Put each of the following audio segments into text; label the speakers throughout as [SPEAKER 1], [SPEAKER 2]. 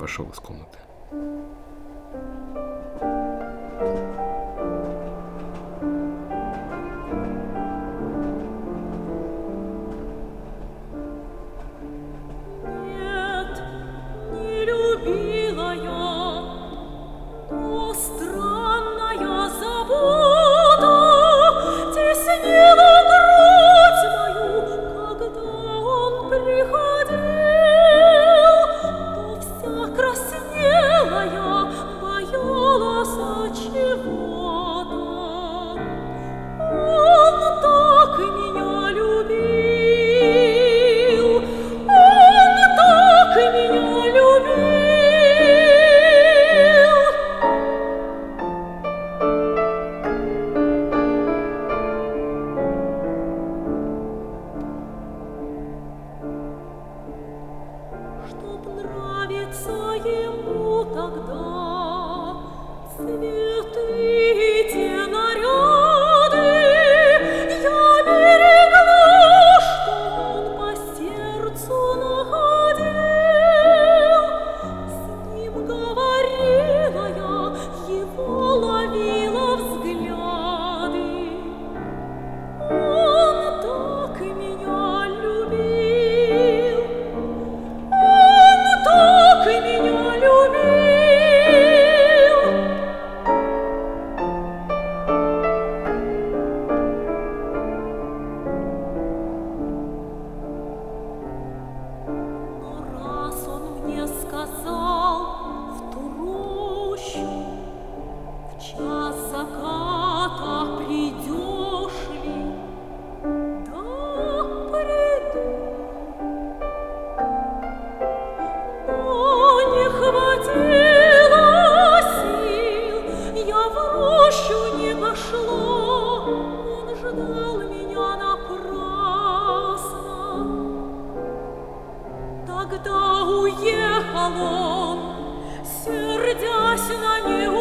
[SPEAKER 1] пошел из комнаты.
[SPEAKER 2] Тогда уехал он, сердясь на неудачу,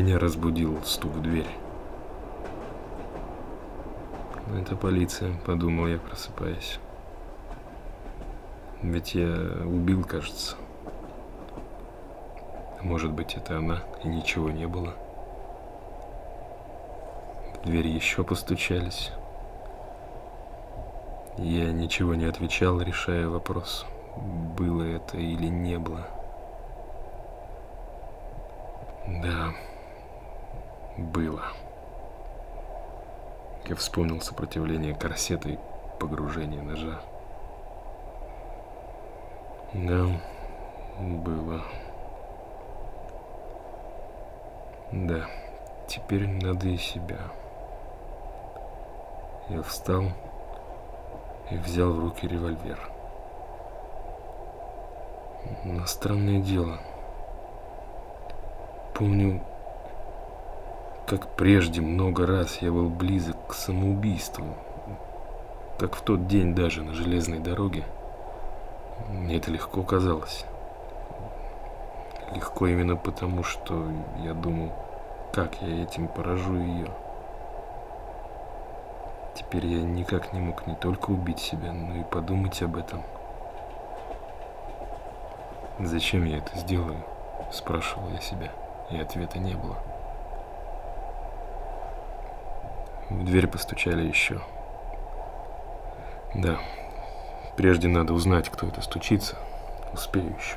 [SPEAKER 1] Меня разбудил стук в дверь. «Ну, Это полиция, подумал я, просыпаясь. Ведь я убил, кажется. Может быть, это она, и ничего не было. В дверь еще постучались. Я ничего не отвечал, решая вопрос, было это или не было. Да, было. Я вспомнил сопротивление корсета и погружение ножа. Да, было. Да, теперь надо и себя. Я встал и взял в руки револьвер. Но странное дело. Помню, как прежде много раз я был близок к самоубийству. Как в тот день даже на железной дороге. Мне это легко казалось. Легко именно потому, что я думал, как я этим поражу ее. Теперь я никак не мог не только убить себя, но и подумать об этом. Зачем я это сделаю? Спрашивал я себя, и ответа не было. В дверь постучали еще. Да, прежде надо узнать, кто это стучится. Успею еще.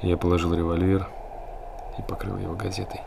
[SPEAKER 1] Я положил револьвер и покрыл его газетой.